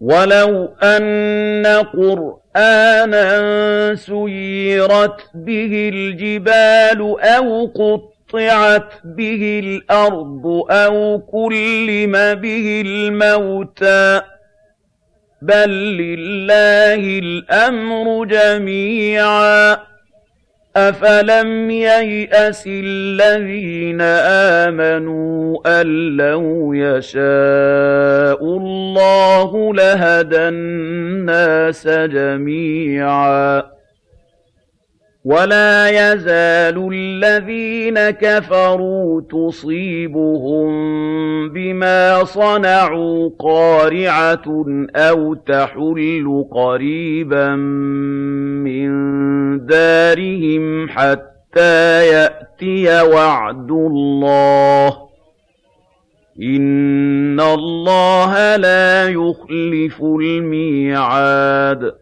وَلَوْ أَنَّ قُرْآنًا سُيِّرَتْ بِهِ الْجِبَالُ أَوْ قُطِّعَتْ بِهِ الْأَرْضُ أَوْ كُلِّمَ بِهِ الْمَوْتَىٰ بَل لِّلَّهِ الْأَمْرُ جَمِيعًا ۗ أَفَلَمْ يَيْأَسِ الَّذِينَ آمَنُوا أَن لَّوْ يَشَاءُ اللَّهُ لَهَدَى النَّاسَ جَمِيعًا. وَلَا يَزَالُ الَّذِينَ كَفَرُوا تُصِيبُهُم بِمَا صَنَعُوا قَارِعَةٌ أَوْ تَحُلُّ قَرِيبًا مِّن دَارِهِمْ حَتَّىٰ يَأْتِيَ وَعْدُ اللَّهِ ۚ. إِنَّ اللَّهَ لَا يُخْلِفُ الْمِيعَادَ